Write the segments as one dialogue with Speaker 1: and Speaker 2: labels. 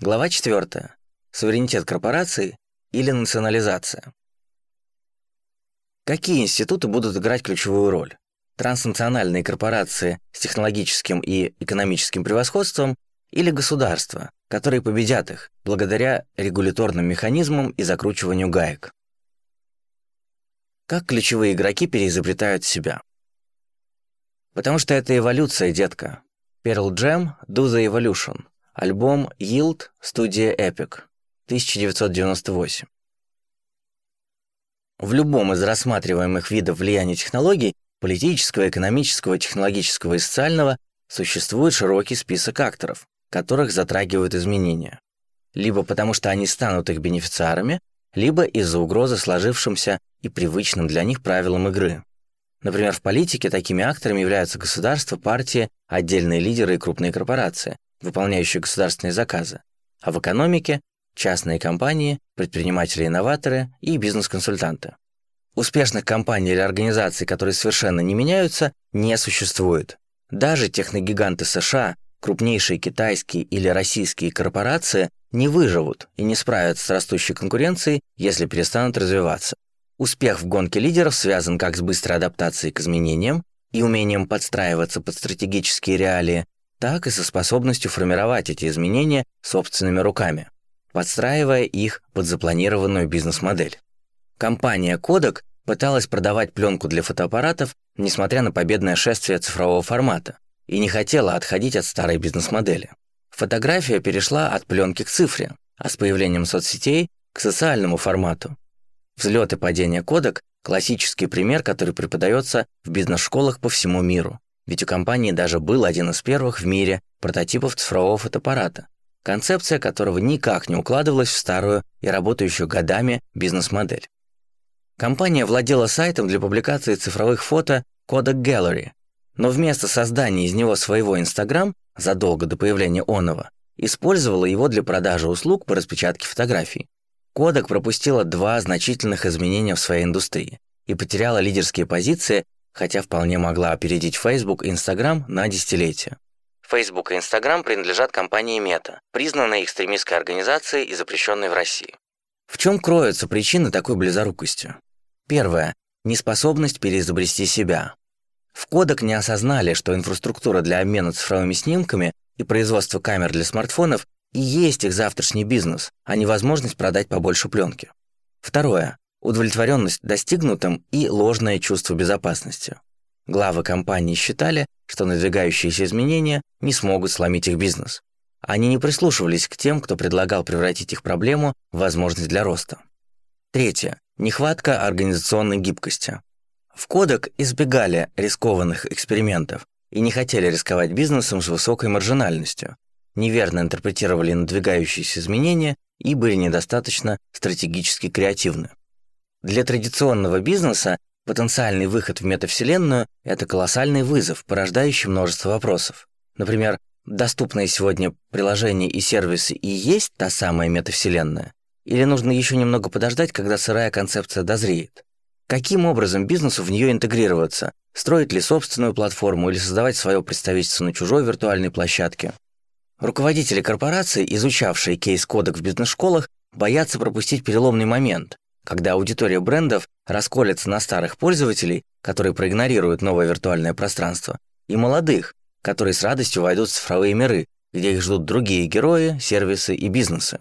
Speaker 1: Глава 4. Суверенитет корпорации или национализация. Какие институты будут играть ключевую роль? Транснациональные корпорации с технологическим и экономическим превосходством или государства, которые победят их благодаря регуляторным механизмам и закручиванию гаек? Как ключевые игроки переизобретают себя? Потому что это эволюция, детка. Pearl Jam – Do the Evolution – Альбом Yield, студия Epic, 1998. В любом из рассматриваемых видов влияния технологий политического, экономического, технологического и социального существует широкий список акторов, которых затрагивают изменения. Либо потому что они станут их бенефициарами, либо из-за угрозы сложившимся и привычным для них правилам игры. Например, в политике такими акторами являются государства, партии, отдельные лидеры и крупные корпорации, выполняющие государственные заказы, а в экономике – частные компании, предприниматели-инноваторы и бизнес-консультанты. Успешных компаний или организаций, которые совершенно не меняются, не существует. Даже техногиганты США, крупнейшие китайские или российские корпорации не выживут и не справятся с растущей конкуренцией, если перестанут развиваться. Успех в гонке лидеров связан как с быстрой адаптацией к изменениям и умением подстраиваться под стратегические реалии, так и со способностью формировать эти изменения собственными руками, подстраивая их под запланированную бизнес-модель. Компания Kodak пыталась продавать пленку для фотоаппаратов, несмотря на победное шествие цифрового формата, и не хотела отходить от старой бизнес-модели. Фотография перешла от пленки к цифре, а с появлением соцсетей – к социальному формату. Взлет и падение Kodak – классический пример, который преподается в бизнес-школах по всему миру. Ведь у компании даже был один из первых в мире прототипов цифрового фотоаппарата, концепция которого никак не укладывалась в старую и работающую годами бизнес-модель. Компания владела сайтом для публикации цифровых фото Kodak Gallery, но вместо создания из него своего Instagram задолго до появления Онова использовала его для продажи услуг по распечатке фотографий. Kodak пропустила два значительных изменения в своей индустрии и потеряла лидерские позиции хотя вполне могла опередить Facebook и Instagram на десятилетия. Facebook и Instagram принадлежат компании Meta, признанной экстремистской организацией и запрещенной в России. В чем кроются причины такой близорукости? Первое. Неспособность переизобрести себя. В Кодек не осознали, что инфраструктура для обмена цифровыми снимками и производство камер для смартфонов и есть их завтрашний бизнес, а не возможность продать побольше пленки. Второе удовлетворенность достигнутым и ложное чувство безопасности. Главы компании считали, что надвигающиеся изменения не смогут сломить их бизнес. Они не прислушивались к тем, кто предлагал превратить их проблему в возможность для роста. Третье. Нехватка организационной гибкости. В Кодек избегали рискованных экспериментов и не хотели рисковать бизнесом с высокой маржинальностью, неверно интерпретировали надвигающиеся изменения и были недостаточно стратегически креативны. Для традиционного бизнеса потенциальный выход в метавселенную – это колоссальный вызов, порождающий множество вопросов. Например, доступные сегодня приложения и сервисы и есть та самая метавселенная? Или нужно еще немного подождать, когда сырая концепция дозреет? Каким образом бизнесу в нее интегрироваться? Строить ли собственную платформу или создавать свое представительство на чужой виртуальной площадке? Руководители корпораций, изучавшие кейс-кодек в бизнес-школах, боятся пропустить переломный момент, когда аудитория брендов расколется на старых пользователей, которые проигнорируют новое виртуальное пространство, и молодых, которые с радостью войдут в цифровые миры, где их ждут другие герои, сервисы и бизнесы.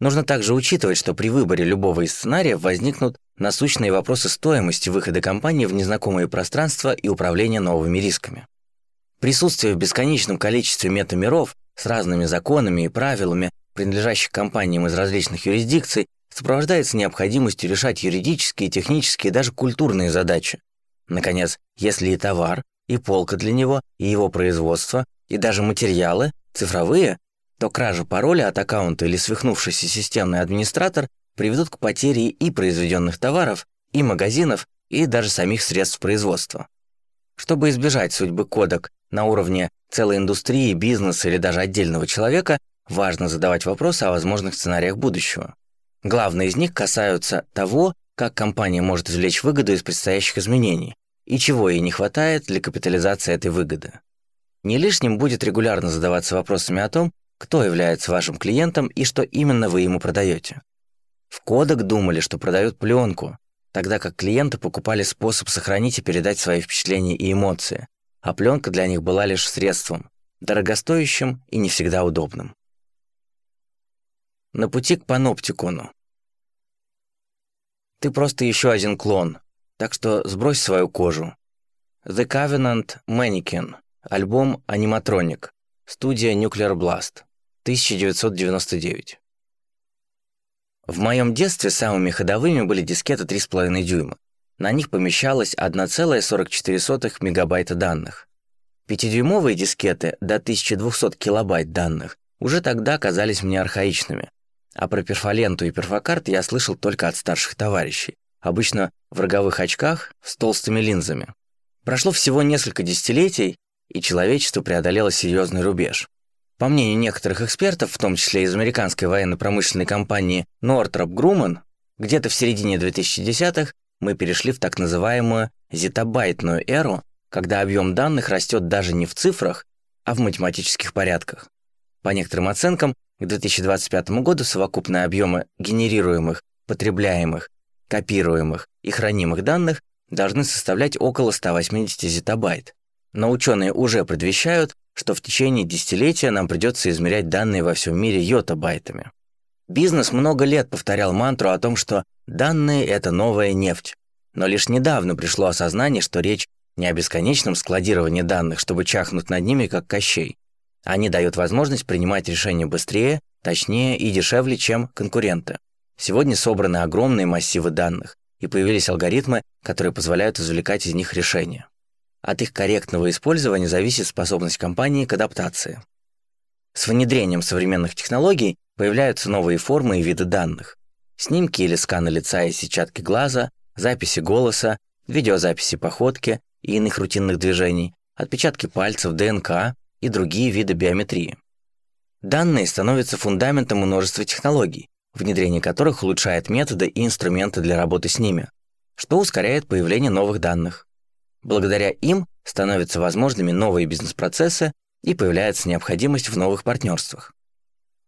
Speaker 1: Нужно также учитывать, что при выборе любого из сценариев возникнут насущные вопросы стоимости выхода компании в незнакомые пространства и управления новыми рисками. Присутствие в бесконечном количестве метамиров с разными законами и правилами, принадлежащих компаниям из различных юрисдикций, сопровождается необходимостью решать юридические, технические и даже культурные задачи. Наконец, если и товар, и полка для него, и его производство, и даже материалы цифровые, то кража пароля от аккаунта или свихнувшийся системный администратор приведут к потере и произведенных товаров, и магазинов, и даже самих средств производства. Чтобы избежать судьбы кодек на уровне целой индустрии, бизнеса или даже отдельного человека, важно задавать вопросы о возможных сценариях будущего. Главные из них касаются того, как компания может извлечь выгоду из предстоящих изменений и чего ей не хватает для капитализации этой выгоды. Не лишним будет регулярно задаваться вопросами о том, кто является вашим клиентом и что именно вы ему продаете. В кодек думали, что продают пленку, тогда как клиенты покупали способ сохранить и передать свои впечатления и эмоции, а пленка для них была лишь средством, дорогостоящим и не всегда удобным. На пути к паноптикону. Ты просто еще один клон, так что сбрось свою кожу. The Covenant Mannequin, альбом Animatronic, студия Nuclear Blast, 1999. В моем детстве самыми ходовыми были дискеты 3,5 дюйма. На них помещалось 1,44 мегабайта данных. Пятидюймовые дискеты до 1200 килобайт данных уже тогда казались мне архаичными. А про перфоленту и перфокарт я слышал только от старших товарищей, обычно в роговых очках с толстыми линзами. Прошло всего несколько десятилетий, и человечество преодолело серьезный рубеж. По мнению некоторых экспертов, в том числе из американской военно-промышленной компании Northrop Grumman, где-то в середине 2010-х мы перешли в так называемую зетабайтную эру, когда объем данных растет даже не в цифрах, а в математических порядках. По некоторым оценкам, к 2025 году совокупные объемы генерируемых, потребляемых, копируемых и хранимых данных должны составлять около 180 зетабайт. Но ученые уже предвещают, что в течение десятилетия нам придется измерять данные во всем мире йотабайтами. Бизнес много лет повторял мантру о том, что данные – это новая нефть. Но лишь недавно пришло осознание, что речь не о бесконечном складировании данных, чтобы чахнуть над ними, как Кощей. Они дают возможность принимать решения быстрее, точнее и дешевле, чем конкуренты. Сегодня собраны огромные массивы данных, и появились алгоритмы, которые позволяют извлекать из них решения. От их корректного использования зависит способность компании к адаптации. С внедрением современных технологий появляются новые формы и виды данных. Снимки или сканы лица и сетчатки глаза, записи голоса, видеозаписи походки и иных рутинных движений, отпечатки пальцев, ДНК и другие виды биометрии. Данные становятся фундаментом множества технологий, внедрение которых улучшает методы и инструменты для работы с ними, что ускоряет появление новых данных. Благодаря им становятся возможными новые бизнес-процессы и появляется необходимость в новых партнерствах.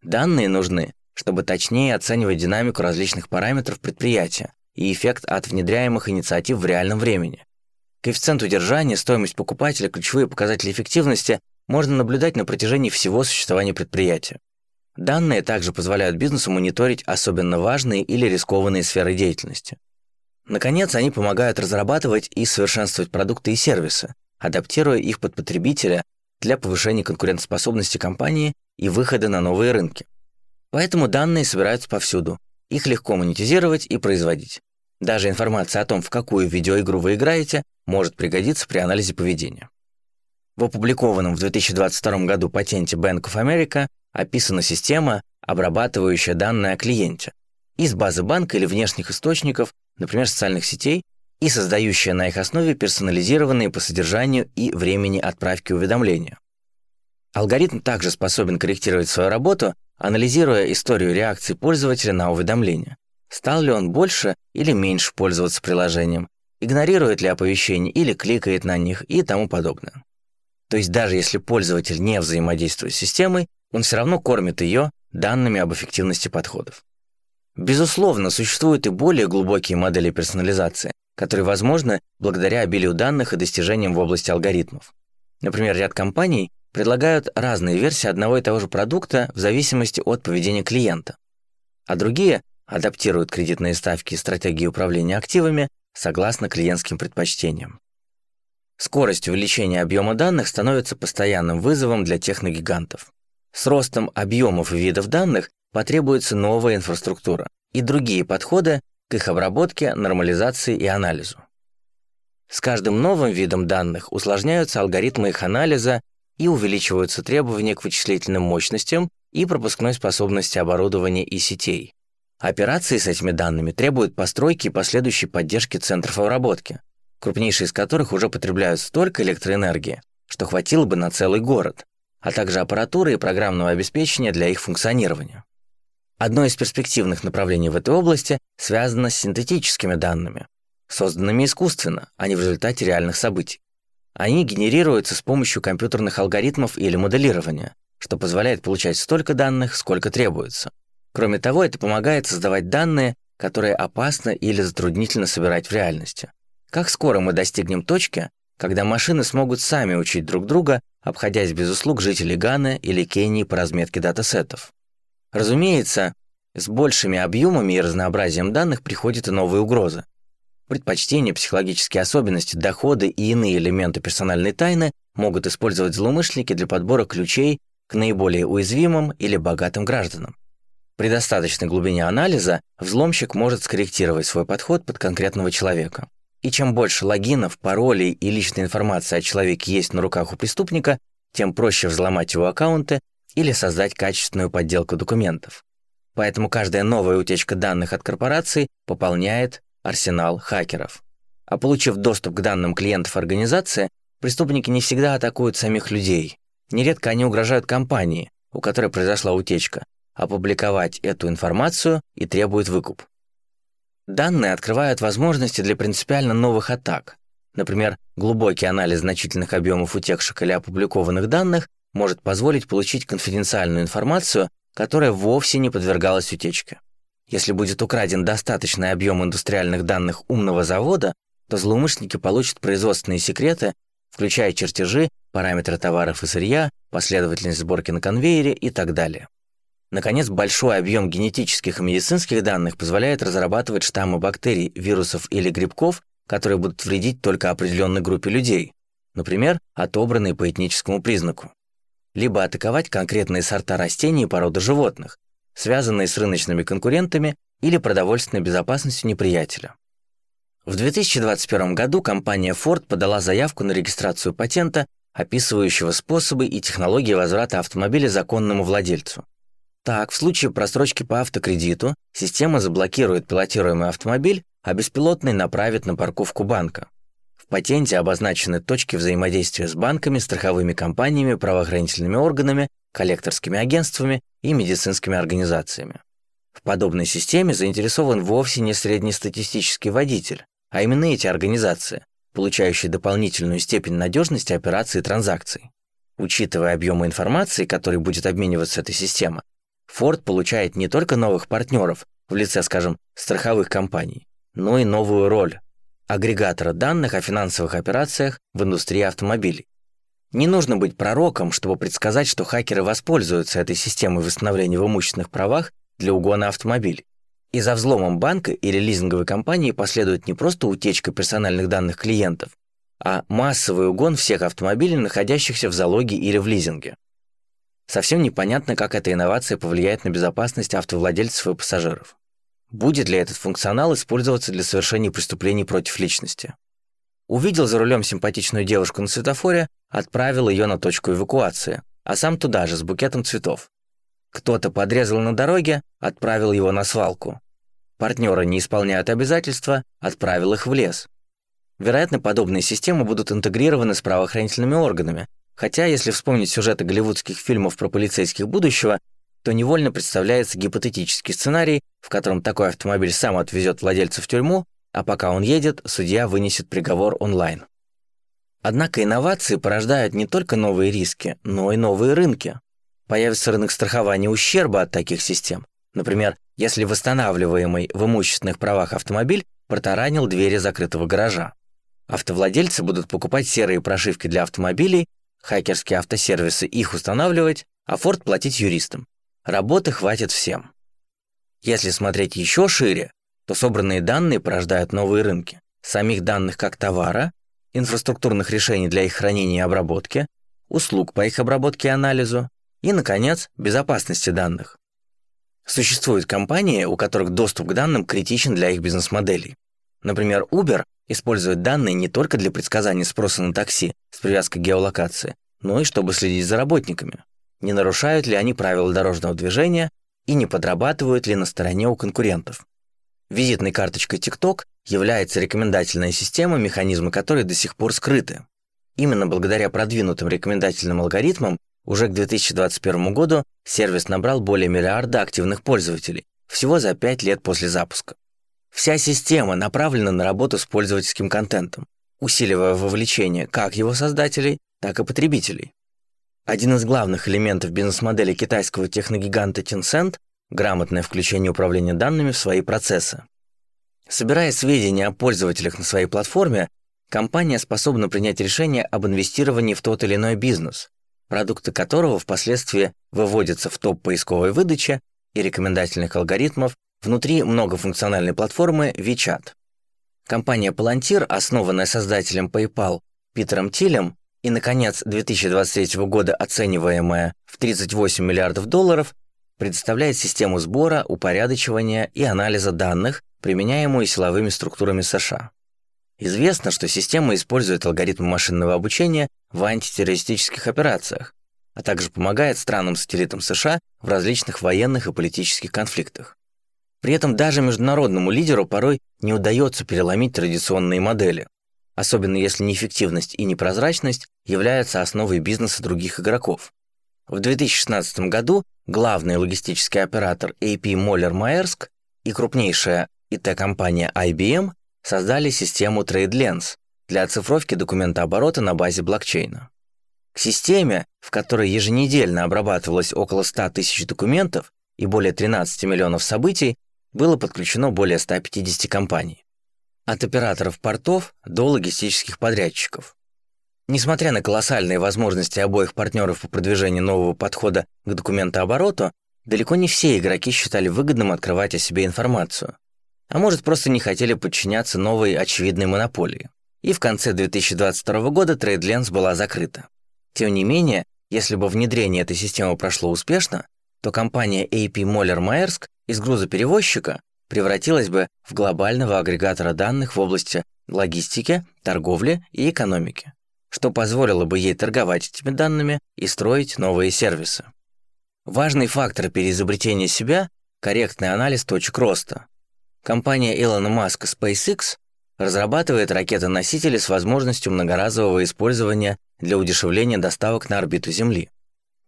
Speaker 1: Данные нужны, чтобы точнее оценивать динамику различных параметров предприятия и эффект от внедряемых инициатив в реальном времени. Коэффициент удержания, стоимость покупателя, ключевые показатели эффективности можно наблюдать на протяжении всего существования предприятия. Данные также позволяют бизнесу мониторить особенно важные или рискованные сферы деятельности. Наконец, они помогают разрабатывать и совершенствовать продукты и сервисы, адаптируя их под потребителя для повышения конкурентоспособности компании и выхода на новые рынки. Поэтому данные собираются повсюду, их легко монетизировать и производить. Даже информация о том, в какую видеоигру вы играете, может пригодиться при анализе поведения. В опубликованном в 2022 году патенте Bank of America описана система, обрабатывающая данные о клиенте из базы банка или внешних источников например, социальных сетей, и создающая на их основе персонализированные по содержанию и времени отправки уведомления. Алгоритм также способен корректировать свою работу, анализируя историю реакции пользователя на уведомления. Стал ли он больше или меньше пользоваться приложением, игнорирует ли оповещения или кликает на них и тому подобное. То есть даже если пользователь не взаимодействует с системой, он все равно кормит ее данными об эффективности подходов. Безусловно, существуют и более глубокие модели персонализации, которые возможны благодаря обилию данных и достижениям в области алгоритмов. Например, ряд компаний предлагают разные версии одного и того же продукта в зависимости от поведения клиента, а другие адаптируют кредитные ставки и стратегии управления активами согласно клиентским предпочтениям. Скорость увеличения объема данных становится постоянным вызовом для техногигантов. С ростом объемов и видов данных потребуется новая инфраструктура и другие подходы к их обработке, нормализации и анализу. С каждым новым видом данных усложняются алгоритмы их анализа и увеличиваются требования к вычислительным мощностям и пропускной способности оборудования и сетей. Операции с этими данными требуют постройки и последующей поддержки центров обработки, крупнейшие из которых уже потребляют столько электроэнергии, что хватило бы на целый город, а также аппаратуры и программного обеспечения для их функционирования. Одно из перспективных направлений в этой области связано с синтетическими данными, созданными искусственно, а не в результате реальных событий. Они генерируются с помощью компьютерных алгоритмов или моделирования, что позволяет получать столько данных, сколько требуется. Кроме того, это помогает создавать данные, которые опасно или затруднительно собирать в реальности. Как скоро мы достигнем точки, когда машины смогут сами учить друг друга, обходясь без услуг жителей Ганы или Кении по разметке датасетов? Разумеется, с большими объемами и разнообразием данных приходят и новые угрозы. Предпочтения, психологические особенности, доходы и иные элементы персональной тайны могут использовать злоумышленники для подбора ключей к наиболее уязвимым или богатым гражданам. При достаточной глубине анализа взломщик может скорректировать свой подход под конкретного человека. И чем больше логинов, паролей и личной информации о человеке есть на руках у преступника, тем проще взломать его аккаунты или создать качественную подделку документов. Поэтому каждая новая утечка данных от корпораций пополняет арсенал хакеров. А получив доступ к данным клиентов организации, преступники не всегда атакуют самих людей. Нередко они угрожают компании, у которой произошла утечка, опубликовать эту информацию и требуют выкуп. Данные открывают возможности для принципиально новых атак. Например, глубокий анализ значительных объемов утекших или опубликованных данных может позволить получить конфиденциальную информацию, которая вовсе не подвергалась утечке. Если будет украден достаточный объем индустриальных данных умного завода, то злоумышленники получат производственные секреты, включая чертежи, параметры товаров и сырья, последовательность сборки на конвейере и так далее. Наконец, большой объем генетических и медицинских данных позволяет разрабатывать штаммы бактерий, вирусов или грибков, которые будут вредить только определенной группе людей, например, отобранные по этническому признаку либо атаковать конкретные сорта растений и породы животных, связанные с рыночными конкурентами или продовольственной безопасностью неприятеля. В 2021 году компания Ford подала заявку на регистрацию патента, описывающего способы и технологии возврата автомобиля законному владельцу. Так, в случае просрочки по автокредиту система заблокирует пилотируемый автомобиль, а беспилотный направит на парковку банка. В патенте обозначены точки взаимодействия с банками, страховыми компаниями, правоохранительными органами, коллекторскими агентствами и медицинскими организациями. В подобной системе заинтересован вовсе не среднестатистический водитель, а именно эти организации, получающие дополнительную степень надежности операций и транзакций. Учитывая объемы информации, который будет обмениваться эта система, Ford получает не только новых партнеров в лице, скажем, страховых компаний, но и новую роль агрегатора данных о финансовых операциях в индустрии автомобилей. Не нужно быть пророком, чтобы предсказать, что хакеры воспользуются этой системой восстановления в имущественных правах для угона автомобилей. И за взломом банка или лизинговой компании последует не просто утечка персональных данных клиентов, а массовый угон всех автомобилей, находящихся в залоге или в лизинге. Совсем непонятно, как эта инновация повлияет на безопасность автовладельцев и пассажиров. Будет ли этот функционал использоваться для совершения преступлений против личности? Увидел за рулем симпатичную девушку на светофоре, отправил ее на точку эвакуации, а сам туда же с букетом цветов. Кто-то подрезал на дороге, отправил его на свалку. Партнеры не исполняют обязательства, отправил их в лес. Вероятно, подобные системы будут интегрированы с правоохранительными органами, хотя, если вспомнить сюжеты голливудских фильмов про полицейских будущего, то невольно представляется гипотетический сценарий, в котором такой автомобиль сам отвезет владельца в тюрьму, а пока он едет, судья вынесет приговор онлайн. Однако инновации порождают не только новые риски, но и новые рынки. Появится рынок страхования ущерба от таких систем. Например, если восстанавливаемый в имущественных правах автомобиль протаранил двери закрытого гаража. Автовладельцы будут покупать серые прошивки для автомобилей, хакерские автосервисы их устанавливать, а Ford платить юристам. Работы хватит всем. Если смотреть еще шире, то собранные данные порождают новые рынки. Самих данных как товара, инфраструктурных решений для их хранения и обработки, услуг по их обработке и анализу и, наконец, безопасности данных. Существуют компании, у которых доступ к данным критичен для их бизнес-моделей. Например, Uber использует данные не только для предсказания спроса на такси с привязкой к геолокации, но и чтобы следить за работниками не нарушают ли они правила дорожного движения и не подрабатывают ли на стороне у конкурентов. Визитной карточкой TikTok является рекомендательная система, механизмы которой до сих пор скрыты. Именно благодаря продвинутым рекомендательным алгоритмам уже к 2021 году сервис набрал более миллиарда активных пользователей, всего за 5 лет после запуска. Вся система направлена на работу с пользовательским контентом, усиливая вовлечение как его создателей, так и потребителей. Один из главных элементов бизнес-модели китайского техногиганта Tencent – грамотное включение управления данными в свои процессы. Собирая сведения о пользователях на своей платформе, компания способна принять решение об инвестировании в тот или иной бизнес, продукты которого впоследствии выводятся в топ поисковой выдачи и рекомендательных алгоритмов внутри многофункциональной платформы WeChat. Компания Palantir, основанная создателем PayPal Питером Тилем и, наконец, 2023 года оцениваемая в 38 миллиардов долларов, предоставляет систему сбора, упорядочивания и анализа данных, применяемую силовыми структурами США. Известно, что система использует алгоритмы машинного обучения в антитеррористических операциях, а также помогает странам-сателлитам США в различных военных и политических конфликтах. При этом даже международному лидеру порой не удается переломить традиционные модели, особенно если неэффективность и непрозрачность являются основой бизнеса других игроков. В 2016 году главный логистический оператор AP Moller Maersk и крупнейшая IT-компания IBM создали систему TradeLens для оцифровки документооборота на базе блокчейна. К системе, в которой еженедельно обрабатывалось около 100 тысяч документов и более 13 миллионов событий, было подключено более 150 компаний. От операторов портов до логистических подрядчиков. Несмотря на колоссальные возможности обоих партнеров по продвижению нового подхода к документообороту, далеко не все игроки считали выгодным открывать о себе информацию а может просто не хотели подчиняться новой очевидной монополии. И в конце 2022 года TradeLens была закрыта. Тем не менее, если бы внедрение этой системы прошло успешно, то компания AP Moller Maersk из грузоперевозчика превратилась бы в глобального агрегатора данных в области логистики, торговли и экономики, что позволило бы ей торговать этими данными и строить новые сервисы. Важный фактор переизобретения себя – корректный анализ точек роста, Компания Илона Маска SpaceX разрабатывает ракеты-носители с возможностью многоразового использования для удешевления доставок на орбиту Земли.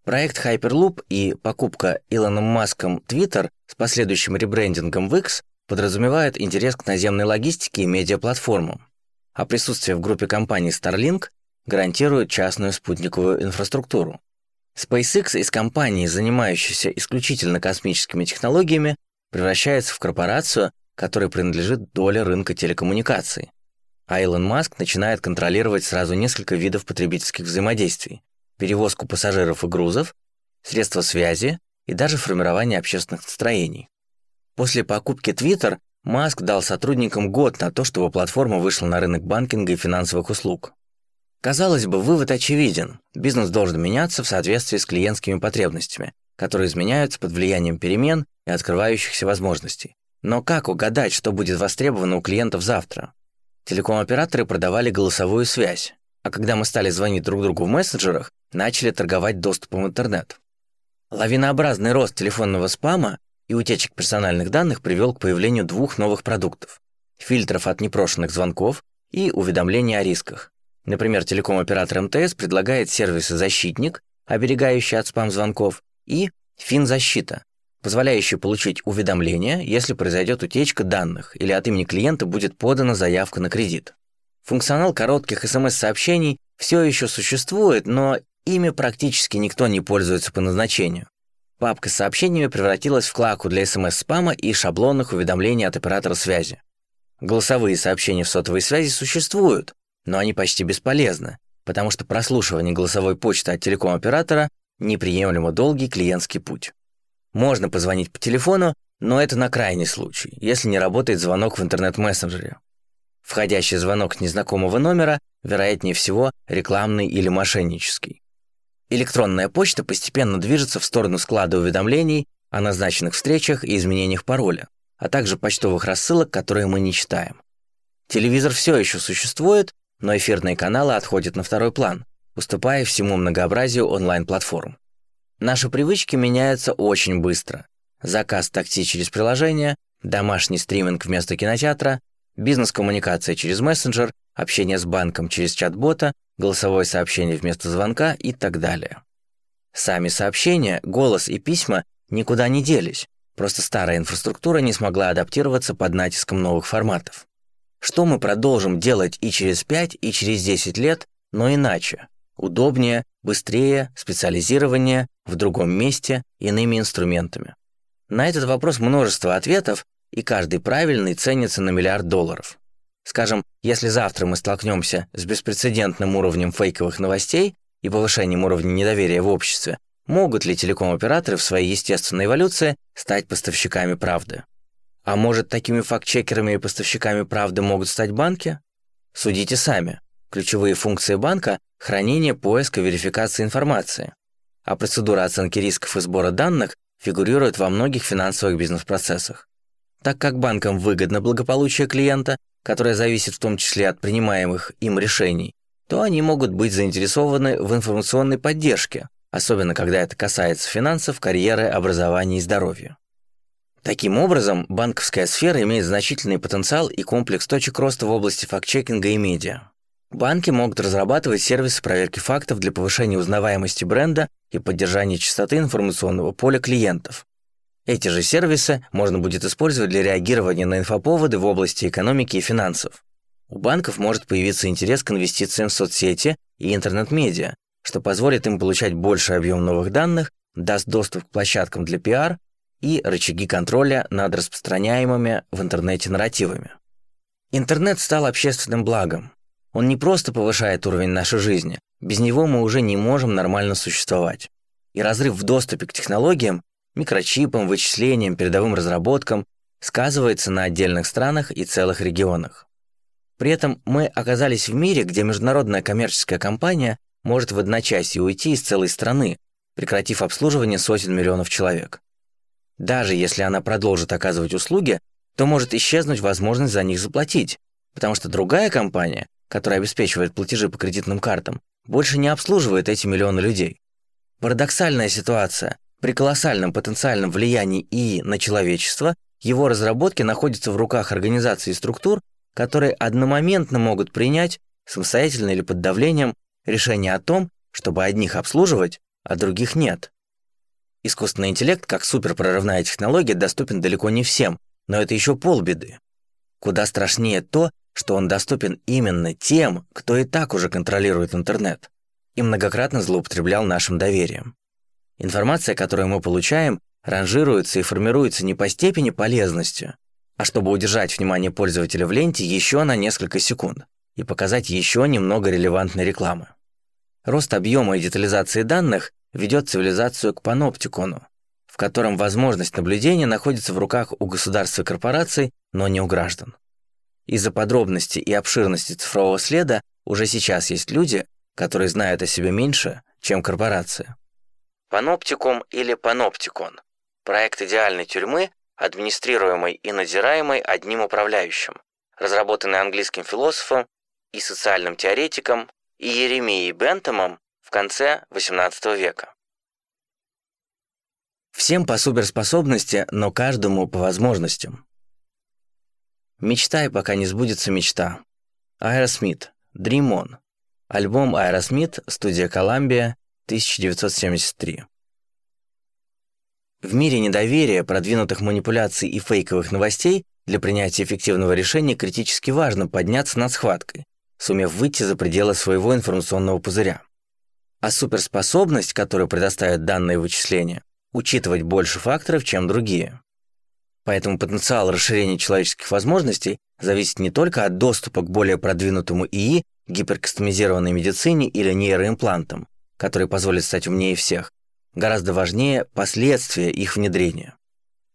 Speaker 1: Проект Hyperloop и покупка Илоном Маском Twitter с последующим ребрендингом в подразумевает интерес к наземной логистике и медиаплатформам, а присутствие в группе компаний Starlink гарантирует частную спутниковую инфраструктуру. SpaceX из компании, занимающейся исключительно космическими технологиями, превращается в корпорацию, которой принадлежит доля рынка телекоммуникаций. А Илон Маск начинает контролировать сразу несколько видов потребительских взаимодействий – перевозку пассажиров и грузов, средства связи и даже формирование общественных настроений. После покупки Twitter Маск дал сотрудникам год на то, чтобы платформа вышла на рынок банкинга и финансовых услуг. Казалось бы, вывод очевиден. Бизнес должен меняться в соответствии с клиентскими потребностями, которые изменяются под влиянием перемен и открывающихся возможностей. Но как угадать, что будет востребовано у клиентов завтра? Телеком-операторы продавали голосовую связь, а когда мы стали звонить друг другу в мессенджерах, начали торговать доступом в интернет. Лавинообразный рост телефонного спама и утечек персональных данных привел к появлению двух новых продуктов – фильтров от непрошенных звонков и уведомлений о рисках. Например, телеком-оператор МТС предлагает сервисы «Защитник», оберегающий от спам-звонков, и «Финзащита», позволяющий получить уведомление, если произойдет утечка данных или от имени клиента будет подана заявка на кредит. Функционал коротких смс-сообщений все еще существует, но ими практически никто не пользуется по назначению. Папка с сообщениями превратилась в клаку для смс-спама и шаблонных уведомлений от оператора связи. Голосовые сообщения в сотовой связи существуют, но они почти бесполезны, потому что прослушивание голосовой почты от телеком-оператора – неприемлемо долгий клиентский путь. Можно позвонить по телефону, но это на крайний случай, если не работает звонок в интернет-мессенджере. Входящий звонок незнакомого номера, вероятнее всего, рекламный или мошеннический. Электронная почта постепенно движется в сторону склада уведомлений о назначенных встречах и изменениях пароля, а также почтовых рассылок, которые мы не читаем. Телевизор все еще существует, но эфирные каналы отходят на второй план, уступая всему многообразию онлайн-платформ. Наши привычки меняются очень быстро. Заказ такси через приложение, домашний стриминг вместо кинотеатра, бизнес-коммуникация через мессенджер, общение с банком через чат-бота, голосовое сообщение вместо звонка и так далее. Сами сообщения, голос и письма никуда не делись, просто старая инфраструктура не смогла адаптироваться под натиском новых форматов. Что мы продолжим делать и через 5, и через 10 лет, но иначе? удобнее, быстрее, специализирование, в другом месте, иными инструментами. На этот вопрос множество ответов, и каждый правильный ценится на миллиард долларов. Скажем, если завтра мы столкнемся с беспрецедентным уровнем фейковых новостей и повышением уровня недоверия в обществе, могут ли телеком-операторы в своей естественной эволюции стать поставщиками правды? А может, такими факт-чекерами и поставщиками правды могут стать банки? Судите сами. Ключевые функции банка – хранение, поиск и верификация информации. А процедура оценки рисков и сбора данных фигурирует во многих финансовых бизнес-процессах. Так как банкам выгодно благополучие клиента, которое зависит в том числе от принимаемых им решений, то они могут быть заинтересованы в информационной поддержке, особенно когда это касается финансов, карьеры, образования и здоровья. Таким образом, банковская сфера имеет значительный потенциал и комплекс точек роста в области факт-чекинга и медиа. Банки могут разрабатывать сервисы проверки фактов для повышения узнаваемости бренда и поддержания чистоты информационного поля клиентов. Эти же сервисы можно будет использовать для реагирования на инфоповоды в области экономики и финансов. У банков может появиться интерес к инвестициям в соцсети и интернет-медиа, что позволит им получать больше объем новых данных, даст доступ к площадкам для пиар и рычаги контроля над распространяемыми в интернете нарративами. Интернет стал общественным благом. Он не просто повышает уровень нашей жизни, без него мы уже не можем нормально существовать. И разрыв в доступе к технологиям, микрочипам, вычислениям, передовым разработкам сказывается на отдельных странах и целых регионах. При этом мы оказались в мире, где международная коммерческая компания может в одночасье уйти из целой страны, прекратив обслуживание сотен миллионов человек. Даже если она продолжит оказывать услуги, то может исчезнуть возможность за них заплатить, потому что другая компания, которая обеспечивает платежи по кредитным картам, больше не обслуживает эти миллионы людей. Парадоксальная ситуация. При колоссальном потенциальном влиянии ИИ на человечество его разработки находятся в руках организаций и структур, которые одномоментно могут принять, самостоятельно или под давлением, решение о том, чтобы одних обслуживать, а других нет. Искусственный интеллект, как суперпрорывная технология, доступен далеко не всем, но это еще полбеды. Куда страшнее то, что он доступен именно тем, кто и так уже контролирует интернет и многократно злоупотреблял нашим доверием. Информация, которую мы получаем, ранжируется и формируется не по степени полезности, а чтобы удержать внимание пользователя в ленте еще на несколько секунд и показать еще немного релевантной рекламы. Рост объема и детализации данных ведет цивилизацию к паноптикону, в котором возможность наблюдения находится в руках у государств и корпораций, но не у граждан. Из-за подробности и обширности цифрового следа уже сейчас есть люди, которые знают о себе меньше, чем корпорации. Паноптикум или паноптикон – проект идеальной тюрьмы, администрируемой и надзираемой одним управляющим, разработанный английским философом и социальным теоретиком Иеремией Бентомом в конце XVIII века. Всем по суперспособности, но каждому по возможностям. Мечтай, пока не сбудется мечта. Aerosmith. Dream On. Альбом Аэросмит, студия Columbia, 1973. В мире недоверия, продвинутых манипуляций и фейковых новостей для принятия эффективного решения критически важно подняться над схваткой, сумев выйти за пределы своего информационного пузыря а суперспособность, которую предоставят данные вычисления, учитывать больше факторов, чем другие. Поэтому потенциал расширения человеческих возможностей зависит не только от доступа к более продвинутому ИИ, гиперкастомизированной медицине или нейроимплантам, которые позволят стать умнее всех. Гораздо важнее последствия их внедрения.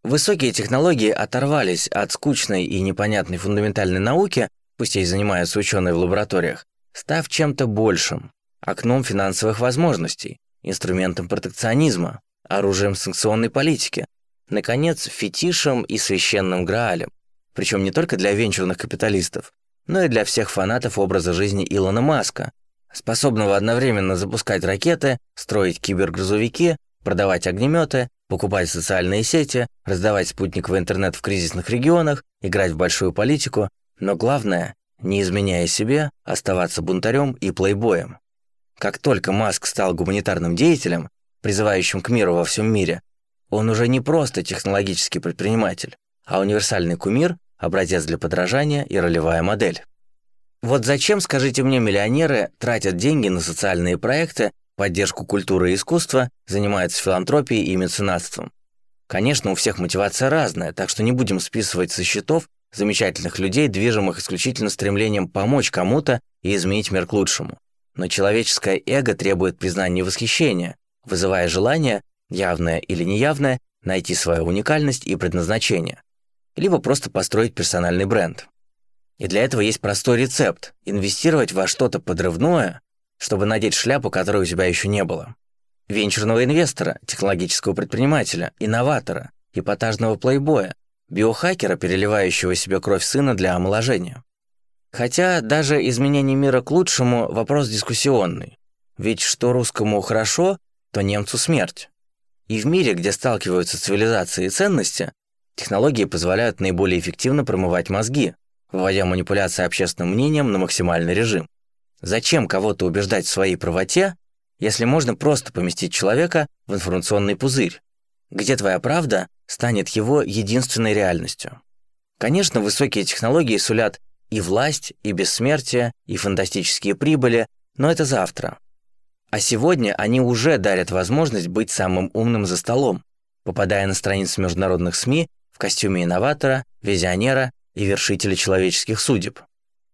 Speaker 1: Высокие технологии оторвались от скучной и непонятной фундаментальной науки, пусть и занимаются ученые в лабораториях, став чем-то большим, окном финансовых возможностей, инструментом протекционизма, оружием санкционной политики, наконец, фетишем и священным граалем, причем не только для венчурных капиталистов, но и для всех фанатов образа жизни Илона Маска, способного одновременно запускать ракеты, строить кибергрузовики, продавать огнеметы, покупать социальные сети, раздавать спутниковый интернет в кризисных регионах, играть в большую политику, но главное, не изменяя себе, оставаться бунтарем и плейбоем. Как только Маск стал гуманитарным деятелем, призывающим к миру во всем мире, он уже не просто технологический предприниматель, а универсальный кумир, образец для подражания и ролевая модель. Вот зачем, скажите мне, миллионеры тратят деньги на социальные проекты, поддержку культуры и искусства, занимаются филантропией и меценатством? Конечно, у всех мотивация разная, так что не будем списывать со счетов замечательных людей, движимых исключительно стремлением помочь кому-то и изменить мир к лучшему. Но человеческое эго требует признания и восхищения, вызывая желание, явное или неявное, найти свою уникальность и предназначение. Либо просто построить персональный бренд. И для этого есть простой рецепт – инвестировать во что-то подрывное, чтобы надеть шляпу, которой у тебя еще не было. Венчурного инвестора, технологического предпринимателя, инноватора, эпатажного плейбоя, биохакера, переливающего себе кровь сына для омоложения. Хотя даже изменение мира к лучшему – вопрос дискуссионный. Ведь что русскому хорошо, то немцу смерть. И в мире, где сталкиваются цивилизации и ценности, технологии позволяют наиболее эффективно промывать мозги, вводя манипуляции общественным мнением на максимальный режим. Зачем кого-то убеждать в своей правоте, если можно просто поместить человека в информационный пузырь, где твоя правда станет его единственной реальностью? Конечно, высокие технологии сулят и власть, и бессмертие, и фантастические прибыли, но это завтра. А сегодня они уже дарят возможность быть самым умным за столом, попадая на страницы международных СМИ в костюме инноватора, визионера и вершителя человеческих судеб.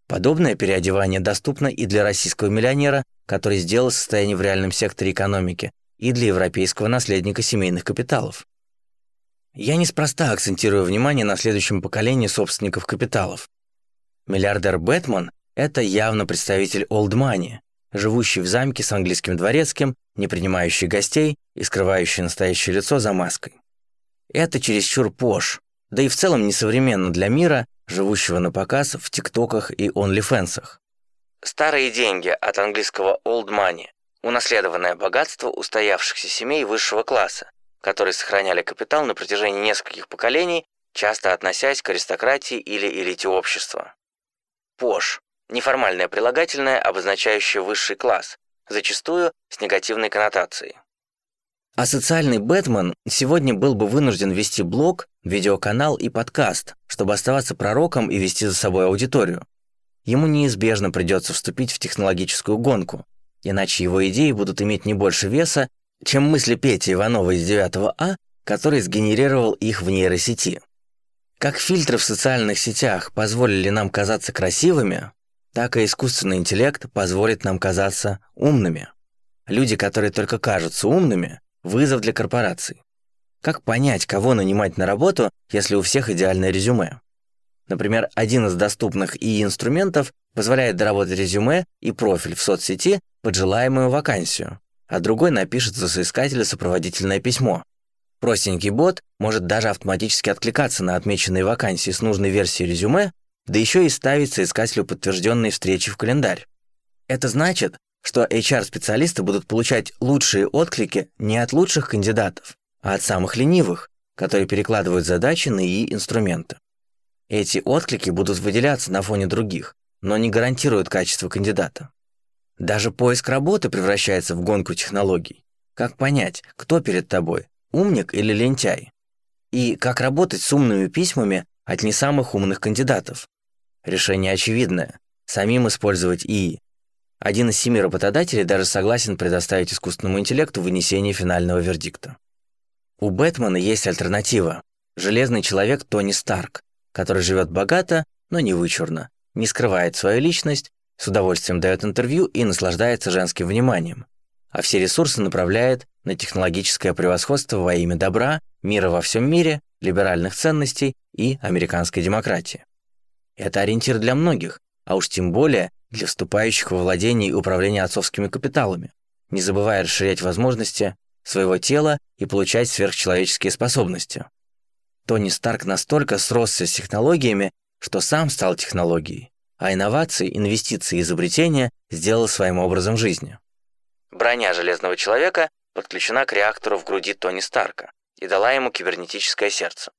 Speaker 1: Подобное переодевание доступно и для российского миллионера, который сделал состояние в реальном секторе экономики, и для европейского наследника семейных капиталов. Я неспроста акцентирую внимание на следующем поколении собственников капиталов. Миллиардер Бэтмен – это явно представитель Money, живущий в замке с английским дворецким, не принимающий гостей и скрывающий настоящее лицо за маской. Это чересчур пош, да и в целом несовременно для мира, живущего на показ в ТикТоках и онлифенсах. Старые деньги от английского old money – унаследованное богатство устоявшихся семей высшего класса, которые сохраняли капитал на протяжении нескольких поколений, часто относясь к аристократии или элите общества. Пош – неформальное прилагательное, обозначающее высший класс, зачастую с негативной коннотацией. А социальный Бэтмен сегодня был бы вынужден вести блог, видеоканал и подкаст, чтобы оставаться пророком и вести за собой аудиторию. Ему неизбежно придется вступить в технологическую гонку, иначе его идеи будут иметь не больше веса, чем мысли Пети Иванова из 9 А, который сгенерировал их в нейросети. Как фильтры в социальных сетях позволили нам казаться красивыми, так и искусственный интеллект позволит нам казаться умными. Люди, которые только кажутся умными, Вызов для корпораций. Как понять, кого нанимать на работу, если у всех идеальное резюме? Например, один из доступных и инструментов позволяет доработать резюме и профиль в соцсети под желаемую вакансию, а другой напишет за соискателя сопроводительное письмо. Простенький бот может даже автоматически откликаться на отмеченные вакансии с нужной версией резюме, да еще и ставить соискателю подтвержденные встречи в календарь. Это значит, что HR-специалисты будут получать лучшие отклики не от лучших кандидатов, а от самых ленивых, которые перекладывают задачи на ИИ-инструменты. Эти отклики будут выделяться на фоне других, но не гарантируют качество кандидата. Даже поиск работы превращается в гонку технологий. Как понять, кто перед тобой, умник или лентяй? И как работать с умными письмами от не самых умных кандидатов? Решение очевидное. Самим использовать ИИ, один из семи работодателей даже согласен предоставить искусственному интеллекту вынесение финального вердикта. У Бэтмена есть альтернатива. Железный человек Тони Старк, который живет богато, но не вычурно, не скрывает свою личность, с удовольствием дает интервью и наслаждается женским вниманием, а все ресурсы направляет на технологическое превосходство во имя добра, мира во всем мире, либеральных ценностей и американской демократии. Это ориентир для многих, а уж тем более для вступающих во владение и управление отцовскими капиталами, не забывая расширять возможности своего тела и получать сверхчеловеческие способности. Тони Старк настолько сросся с технологиями, что сам стал технологией, а инновации, инвестиции и изобретения сделал своим образом жизни. Броня Железного Человека подключена к реактору в груди Тони Старка и дала ему кибернетическое сердце.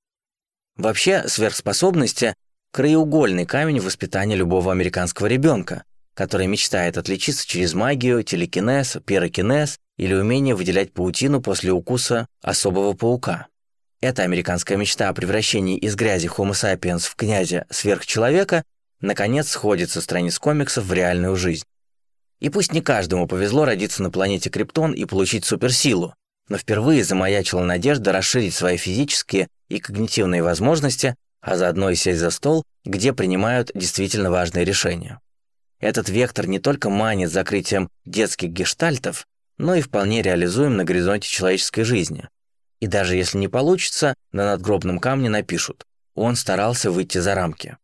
Speaker 1: Вообще, сверхспособности краеугольный камень воспитания любого американского ребенка, который мечтает отличиться через магию, телекинез, пирокинез или умение выделять паутину после укуса особого паука. Эта американская мечта о превращении из грязи Homo sapiens в князя сверхчеловека наконец сходит со страниц комиксов в реальную жизнь. И пусть не каждому повезло родиться на планете Криптон и получить суперсилу, но впервые замаячила надежда расширить свои физические и когнитивные возможности, а заодно и сесть за стол, где принимают действительно важные решения. Этот вектор не только манит закрытием детских гештальтов, но и вполне реализуем на горизонте человеческой жизни. И даже если не получится, на надгробном камне напишут «Он старался выйти за рамки».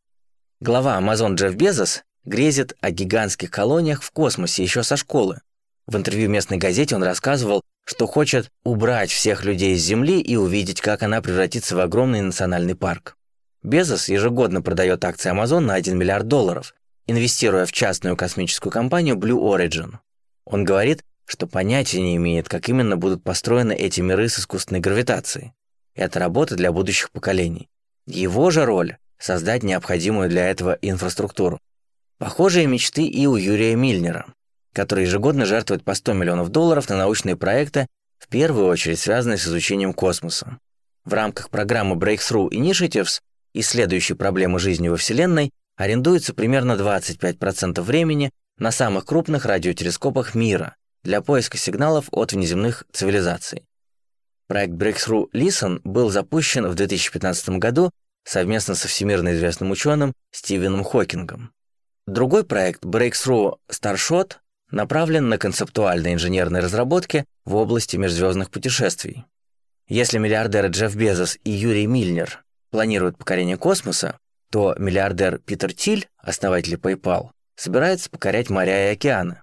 Speaker 1: Глава Amazon Джефф Безос грезит о гигантских колониях в космосе еще со школы. В интервью местной газете он рассказывал, что хочет убрать всех людей с Земли и увидеть, как она превратится в огромный национальный парк. Безос ежегодно продает акции Amazon на 1 миллиард долларов, инвестируя в частную космическую компанию Blue Origin. Он говорит, что понятия не имеет, как именно будут построены эти миры с искусственной гравитацией. Это работа для будущих поколений. Его же роль – создать необходимую для этого инфраструктуру. Похожие мечты и у Юрия Мильнера, который ежегодно жертвует по 100 миллионов долларов на научные проекты, в первую очередь связанные с изучением космоса. В рамках программы Breakthrough Initiatives, исследующей проблемы жизни во Вселенной, арендуется примерно 25% времени на самых крупных радиотелескопах мира для поиска сигналов от внеземных цивилизаций. Проект Breakthrough Listen был запущен в 2015 году совместно со всемирно известным ученым Стивеном Хокингом. Другой проект Breakthrough Starshot направлен на концептуальные инженерные разработки в области межзвездных путешествий. Если миллиардеры Джефф Безос и Юрий Мильнер планируют покорение космоса, то миллиардер Питер Тиль, основатель PayPal, собирается покорять моря и океаны.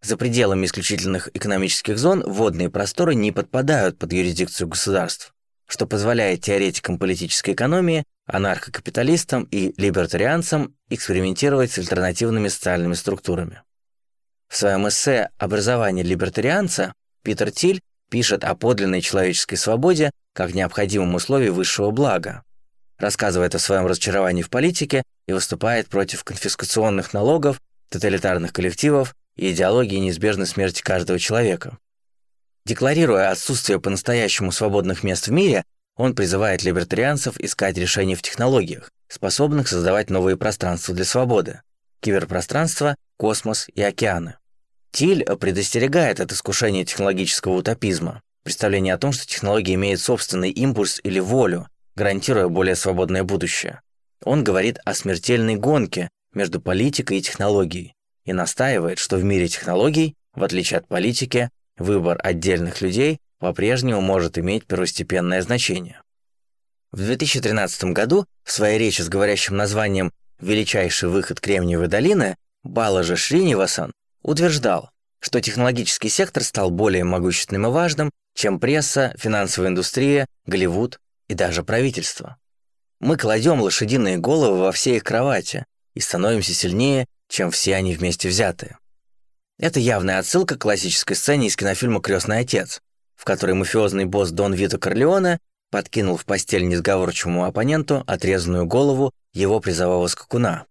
Speaker 1: За пределами исключительных экономических зон водные просторы не подпадают под юрисдикцию государств, что позволяет теоретикам политической экономии, анархокапиталистам и либертарианцам экспериментировать с альтернативными социальными структурами. В своем эссе «Образование либертарианца» Питер Тиль пишет о подлинной человеческой свободе как необходимом условии высшего блага, рассказывает о своем разочаровании в политике и выступает против конфискационных налогов, тоталитарных коллективов и идеологии неизбежной смерти каждого человека. Декларируя отсутствие по-настоящему свободных мест в мире, он призывает либертарианцев искать решения в технологиях, способных создавать новые пространства для свободы – киберпространство, космос и океаны. Тиль предостерегает от искушения технологического утопизма, представление о том, что технология имеет собственный импульс или волю, гарантируя более свободное будущее. Он говорит о смертельной гонке между политикой и технологией и настаивает, что в мире технологий, в отличие от политики, выбор отдельных людей по-прежнему может иметь первостепенное значение. В 2013 году в своей речи с говорящим названием «Величайший выход Кремниевой долины» Балажа Шринивасан утверждал, что технологический сектор стал более могущественным и важным, чем пресса, финансовая индустрия, Голливуд и даже правительство. Мы кладем лошадиные головы во все их кровати и становимся сильнее, чем все они вместе взятые. Это явная отсылка к классической сцене из кинофильма «Крестный отец», в которой мафиозный босс Дон Вито Корлеоне подкинул в постель несговорчивому оппоненту отрезанную голову его призового скакуна.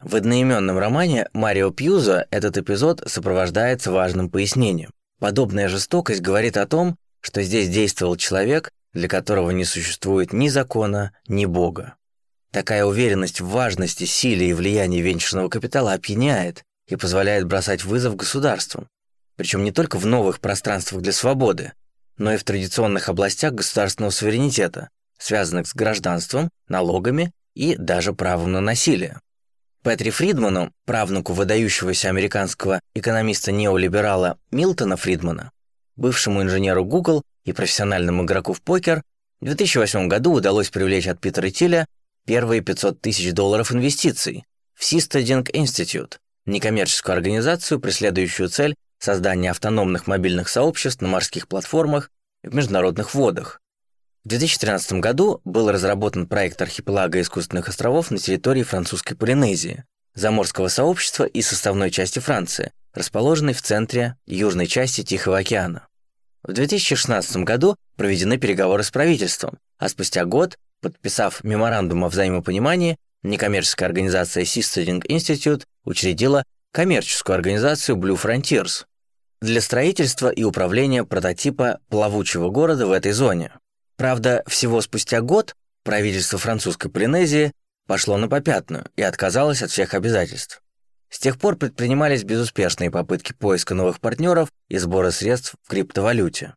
Speaker 1: В одноименном романе Марио Пьюза этот эпизод сопровождается важным пояснением. Подобная жестокость говорит о том, что здесь действовал человек, для которого не существует ни закона, ни Бога. Такая уверенность в важности, силе и влиянии венчурного капитала опьяняет и позволяет бросать вызов государствам, причем не только в новых пространствах для свободы, но и в традиционных областях государственного суверенитета, связанных с гражданством, налогами и даже правом на насилие. Петри Фридману, правнуку выдающегося американского экономиста-неолиберала Милтона Фридмана, бывшему инженеру Google и профессиональному игроку в покер, в 2008 году удалось привлечь от Питера Тиля первые 500 тысяч долларов инвестиций в Seasteading Institute, некоммерческую организацию, преследующую цель создания автономных мобильных сообществ на морских платформах и в международных водах. В 2013 году был разработан проект архипелага искусственных островов на территории французской Полинезии, заморского сообщества и составной части Франции, расположенной в центре южной части Тихого океана. В 2016 году проведены переговоры с правительством, а спустя год, подписав меморандум о взаимопонимании, некоммерческая организация Seasteading Institute учредила коммерческую организацию Blue Frontiers для строительства и управления прототипа плавучего города в этой зоне. Правда, всего спустя год правительство французской Полинезии пошло на попятную и отказалось от всех обязательств. С тех пор предпринимались безуспешные попытки поиска новых партнеров и сбора средств в криптовалюте.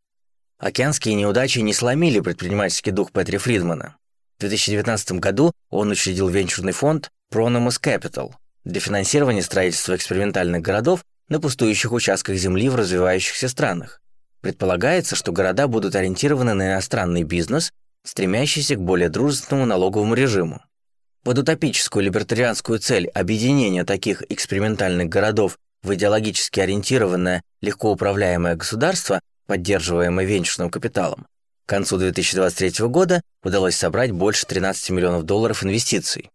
Speaker 1: Океанские неудачи не сломили предпринимательский дух Петри Фридмана. В 2019 году он учредил венчурный фонд Pronomus Capital для финансирования строительства экспериментальных городов на пустующих участках земли в развивающихся странах. Предполагается, что города будут ориентированы на иностранный бизнес, стремящийся к более дружественному налоговому режиму. Под утопическую либертарианскую цель объединения таких экспериментальных городов в идеологически ориентированное, легко управляемое государство, поддерживаемое венчурным капиталом, к концу 2023 года удалось собрать больше 13 миллионов долларов инвестиций.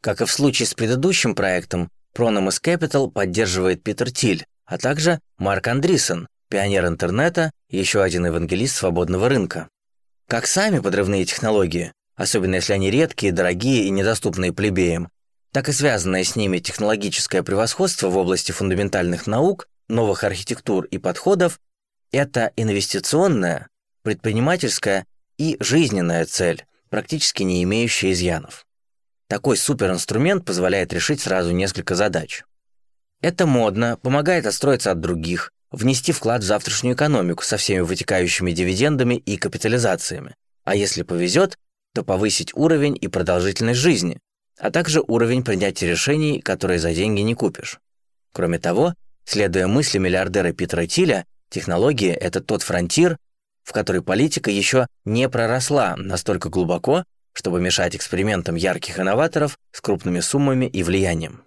Speaker 1: Как и в случае с предыдущим проектом, Pronomus Capital поддерживает Питер Тиль, а также Марк Андрисен, пионер интернета и еще один евангелист свободного рынка. Как сами подрывные технологии, особенно если они редкие, дорогие и недоступные плебеям, так и связанное с ними технологическое превосходство в области фундаментальных наук, новых архитектур и подходов – это инвестиционная, предпринимательская и жизненная цель, практически не имеющая изъянов. Такой суперинструмент позволяет решить сразу несколько задач. Это модно, помогает отстроиться от других, внести вклад в завтрашнюю экономику со всеми вытекающими дивидендами и капитализациями, а если повезет, то повысить уровень и продолжительность жизни, а также уровень принятия решений, которые за деньги не купишь. Кроме того, следуя мысли миллиардера Питера Тиля, технология – это тот фронтир, в который политика еще не проросла настолько глубоко, чтобы мешать экспериментам ярких инноваторов с крупными суммами и влиянием.